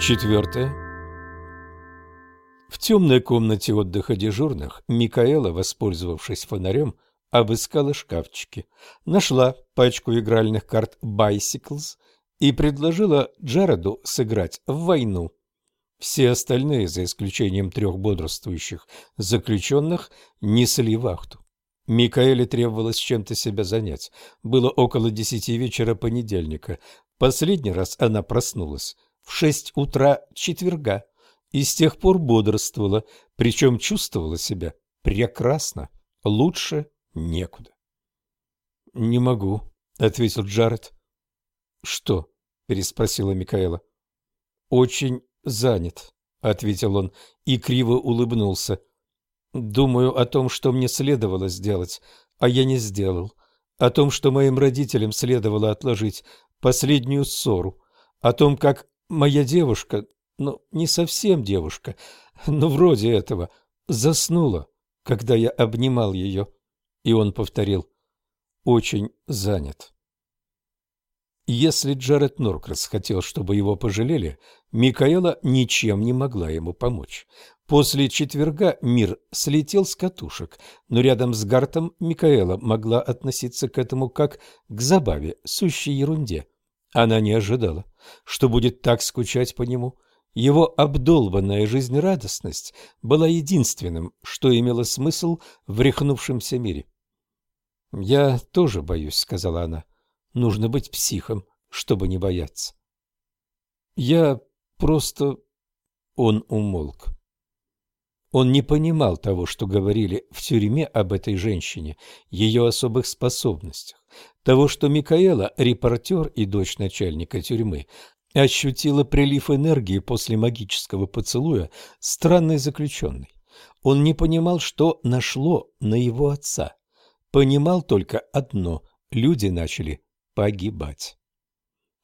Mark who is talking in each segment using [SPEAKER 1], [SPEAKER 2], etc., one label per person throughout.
[SPEAKER 1] Четвертое. В темной комнате отдыха дежурных Микаэла, воспользовавшись фонарем, обыскала шкафчики, нашла пачку игральных карт Bicycles и предложила Джареду сыграть в войну. Все остальные, за исключением трех бодрствующих заключенных, несли вахту. Микаэле требовалось чем-то себя занять. Было около десяти вечера понедельника. Последний раз она проснулась в шесть утра четверга и с тех пор бодрствовала, причем чувствовала себя прекрасно, лучше некуда. — Не могу, — ответил Джаред. — Что? — переспросила Микаэла. — Очень занят, — ответил он и криво улыбнулся. — Думаю о том, что мне следовало сделать, а я не сделал. О том, что моим родителям следовало отложить последнюю ссору. О том, как моя девушка, ну, не совсем девушка, но вроде этого, заснула, когда я обнимал ее. И он повторил, очень занят. Если Джаред Норкрас хотел, чтобы его пожалели, Микаэла ничем не могла ему помочь. После четверга мир слетел с катушек, но рядом с Гартом Микаэла могла относиться к этому как к забаве, сущей ерунде. Она не ожидала, что будет так скучать по нему. Его обдолбанная жизнерадостность была единственным, что имело смысл в рехнувшемся мире. «Я тоже боюсь», — сказала она. «Нужно быть психом, чтобы не бояться». «Я просто...» Он умолк. Он не понимал того, что говорили в тюрьме об этой женщине, ее особых способностях, того, что Микаэла, репортер и дочь начальника тюрьмы, ощутила прилив энергии после магического поцелуя странной заключенной. Он не понимал, что нашло на его отца. Понимал только одно – люди начали погибать.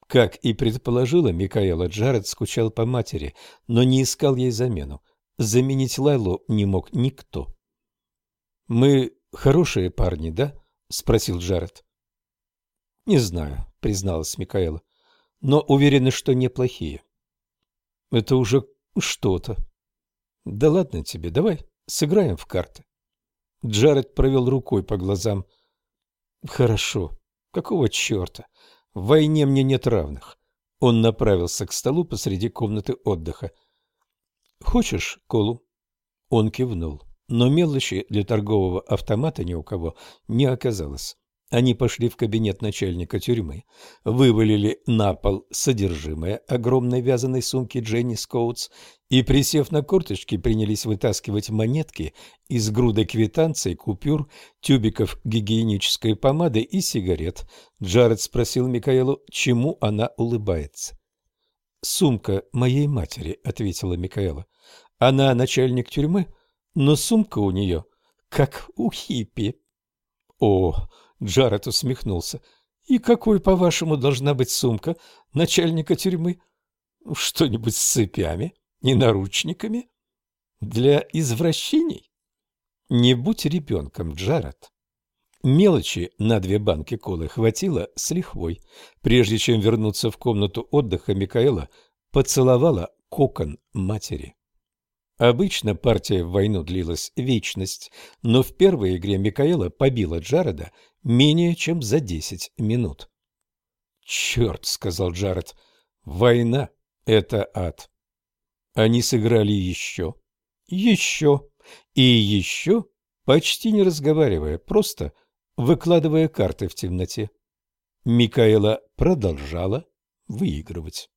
[SPEAKER 1] Как и предположила Микаэла, Джаред скучал по матери, но не искал ей замену. Заменить Лайлу не мог никто. «Мы хорошие парни, да?» – спросил Джаред. «Не знаю», – призналась Микаэла, – «но уверены, что неплохие». «Это уже что-то». «Да ладно тебе, давай сыграем в карты». Джаред провел рукой по глазам. «Хорошо. Какого черта? В войне мне нет равных». Он направился к столу посреди комнаты отдыха. «Хочешь колу?» Он кивнул, но мелочи для торгового автомата ни у кого не оказалось. Они пошли в кабинет начальника тюрьмы, вывалили на пол содержимое огромной вязаной сумки Дженни Скоутс и, присев на корточки, принялись вытаскивать монетки из груды квитанций, купюр, тюбиков гигиенической помады и сигарет. Джаред спросил Микаэлу, чему она улыбается. «Сумка моей матери», — ответила Микаэла. «Она начальник тюрьмы, но сумка у нее как у хиппи». «О!» — Джаред усмехнулся. «И какой, по-вашему, должна быть сумка начальника тюрьмы? Что-нибудь с цепями и наручниками? Для извращений? Не будь ребенком, Джаред». Мелочи на две банки колы хватило с лихвой. Прежде чем вернуться в комнату отдыха, Микаэла поцеловала кокон матери. Обычно партия в войну длилась вечность, но в первой игре Микаэла побила Джареда менее чем за десять минут. «Черт!» — сказал Джаред. «Война — это ад». Они сыграли еще, еще и еще, почти не разговаривая, просто выкладывая карты в темноте. Микаэла продолжала выигрывать.